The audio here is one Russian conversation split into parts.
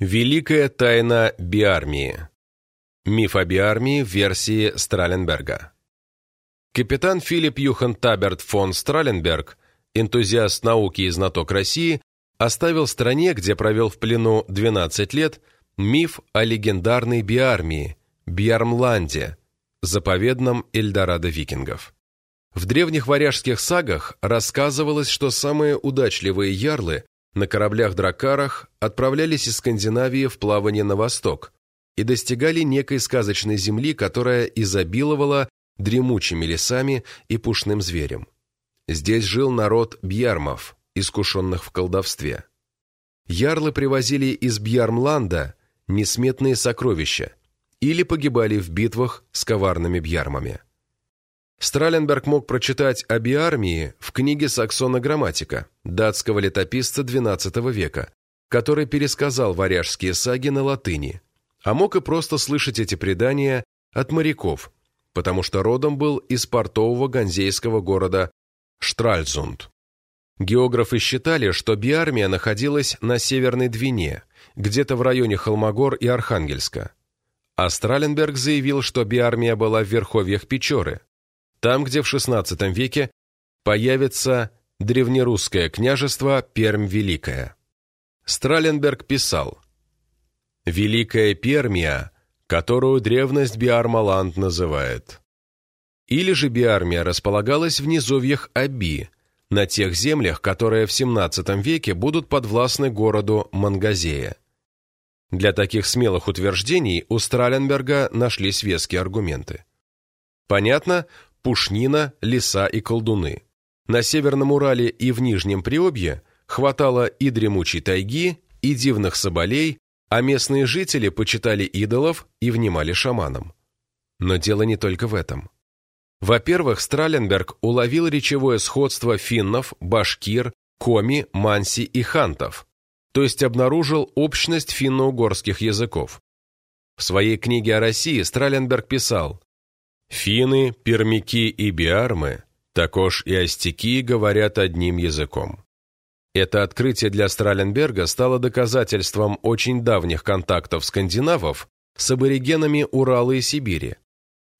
Великая тайна биармии. Миф о биармии в версии Страленберга. Капитан Филипп Юхан Таберт фон Страленберг, энтузиаст науки и знаток России, оставил стране, где провел в плену 12 лет, миф о легендарной биармии, Бьярмланде, заповедном Эльдорадо викингов. В древних варяжских сагах рассказывалось, что самые удачливые ярлы на кораблях-дракарах отправлялись из Скандинавии в плавание на восток и достигали некой сказочной земли, которая изобиловала дремучими лесами и пушным зверем. Здесь жил народ бьярмов, искушенных в колдовстве. Ярлы привозили из Бьярмланда несметные сокровища или погибали в битвах с коварными бьярмами. Страленберг мог прочитать о биармии в книге Саксона Грамматика, датского летописца XII века, который пересказал варяжские саги на латыни, а мог и просто слышать эти предания от моряков, потому что родом был из портового ганзейского города Штральзунд. Географы считали, что биармия находилась на Северной Двине, где-то в районе Холмогор и Архангельска. А Страленберг заявил, что биармия была в верховьях Печоры, там, где в XVI веке появится древнерусское княжество Пермь-Великая. Страленберг писал «Великая Пермия, которую древность Биармаланд называет». Или же Биармия располагалась в низовьях Аби, на тех землях, которые в XVII веке будут подвластны городу Мангазея. Для таких смелых утверждений у Страленберга нашлись веские аргументы. Понятно, пушнина, леса и колдуны. На Северном Урале и в Нижнем Приобье хватало и дремучей тайги, и дивных соболей, а местные жители почитали идолов и внимали шаманам. Но дело не только в этом. Во-первых, Страленберг уловил речевое сходство финнов, башкир, коми, манси и хантов, то есть обнаружил общность финно-угорских языков. В своей книге о России Страленберг писал Фины, пермяки и биармы, також и остяки говорят одним языком. Это открытие для Страленберга стало доказательством очень давних контактов скандинавов с аборигенами Урала и Сибири,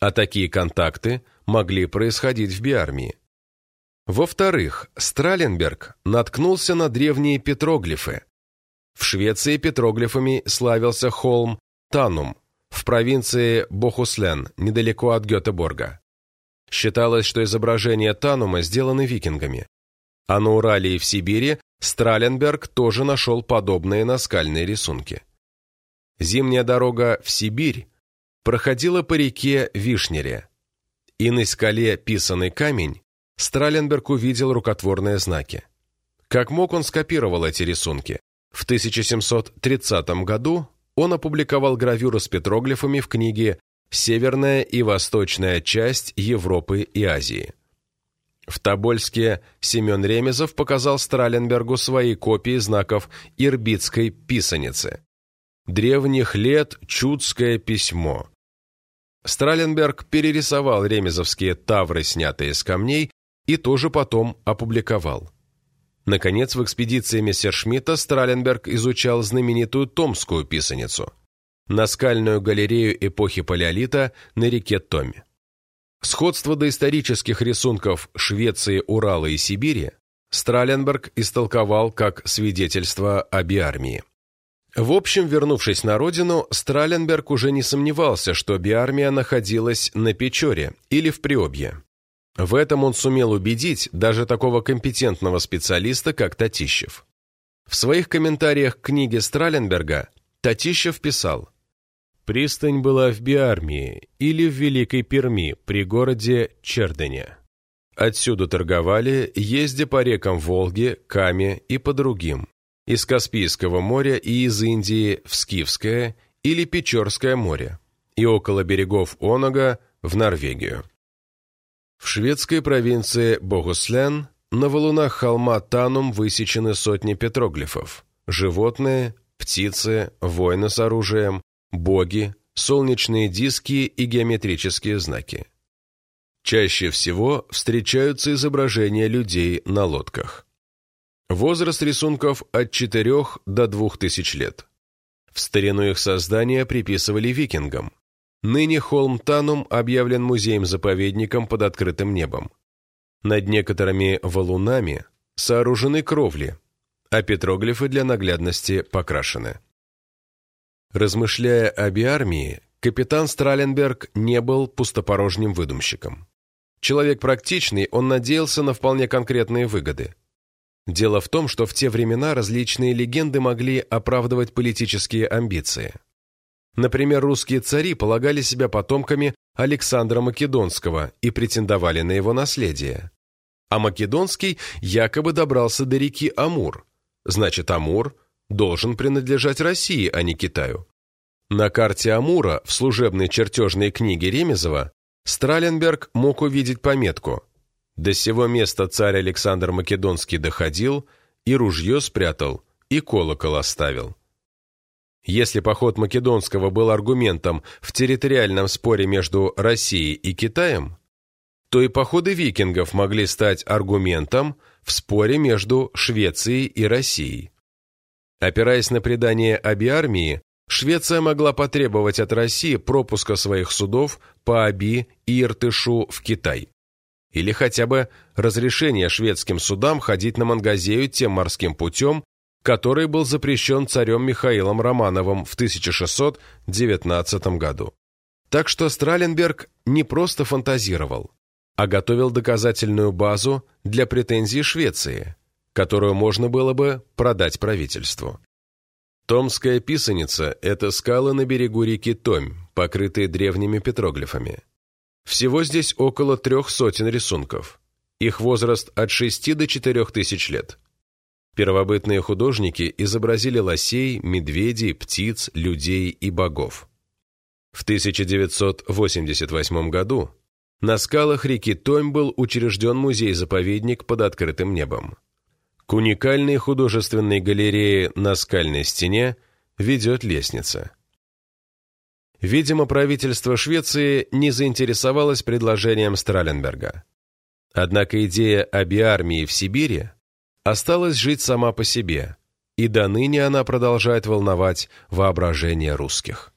а такие контакты могли происходить в биармии. Во-вторых, Страленберг наткнулся на древние петроглифы. В Швеции петроглифами славился холм Танум, в провинции Бохуслен, недалеко от Гетеборга. Считалось, что изображения Танума сделаны викингами. А на Урале и в Сибири Страленберг тоже нашел подобные наскальные рисунки. Зимняя дорога в Сибирь проходила по реке Вишнере, и на скале писанный камень Страленберг увидел рукотворные знаки. Как мог он скопировал эти рисунки? В 1730 году он опубликовал гравюру с петроглифами в книге «Северная и восточная часть Европы и Азии». В Тобольске Семен Ремезов показал Страленбергу свои копии знаков Ирбитской писаницы. Древних лет Чудское письмо. Страленберг перерисовал ремезовские тавры, снятые с камней, и тоже потом опубликовал. Наконец, в экспедиции Мессершмитта Страленберг изучал знаменитую Томскую писаницу, наскальную галерею эпохи Палеолита на реке Томи. Сходство доисторических рисунков Швеции, Урала и Сибири Страленберг истолковал как свидетельство о биармии. В общем, вернувшись на родину, Страленберг уже не сомневался, что биармия находилась на Печоре или в Приобье. В этом он сумел убедить даже такого компетентного специалиста, как Татищев. В своих комментариях к книге Страленберга Татищев писал «Пристань была в Биармии или в Великой Перми при городе Чердене. Отсюда торговали, ездя по рекам Волги, Каме и по другим, из Каспийского моря и из Индии в Скифское или Печорское море, и около берегов Онога в Норвегию. В шведской провинции Богуслен на валунах холма Танум высечены сотни петроглифов. Животные, птицы, воины с оружием, боги, солнечные диски и геометрические знаки. Чаще всего встречаются изображения людей на лодках. Возраст рисунков от 4 до 2000 лет. В старину их создания приписывали викингам. Ныне холм Танум объявлен музеем-заповедником под открытым небом. Над некоторыми валунами сооружены кровли, а петроглифы для наглядности покрашены. Размышляя о биармии, капитан Страленберг не был пустопорожним выдумщиком. Человек практичный, он надеялся на вполне конкретные выгоды. Дело в том, что в те времена различные легенды могли оправдывать политические амбиции. Например, русские цари полагали себя потомками Александра Македонского и претендовали на его наследие. А Македонский якобы добрался до реки Амур. Значит, Амур должен принадлежать России, а не Китаю. На карте Амура в служебной чертежной книге Ремезова Страленберг мог увидеть пометку «До сего места царь Александр Македонский доходил, и ружье спрятал, и колокол оставил». Если поход Македонского был аргументом в территориальном споре между Россией и Китаем, то и походы викингов могли стать аргументом в споре между Швецией и Россией. Опираясь на предание Аби-армии, Швеция могла потребовать от России пропуска своих судов по Аби и Иртышу в Китай. Или хотя бы разрешение шведским судам ходить на Мангазею тем морским путем, который был запрещен царем Михаилом Романовым в 1619 году. Так что Страленберг не просто фантазировал, а готовил доказательную базу для претензий Швеции, которую можно было бы продать правительству. Томская писаница – это скалы на берегу реки Томь, покрытые древними петроглифами. Всего здесь около трех сотен рисунков. Их возраст от 6 до 4 тысяч лет. Первобытные художники изобразили лосей, медведей, птиц, людей и богов. В 1988 году на скалах реки Томь был учрежден музей-заповедник под открытым небом. К уникальной художественной галерее на скальной стене ведет лестница. Видимо, правительство Швеции не заинтересовалось предложением Страленберга. Однако идея о биармии в Сибири осталась жить сама по себе, и до ныне она продолжает волновать воображение русских.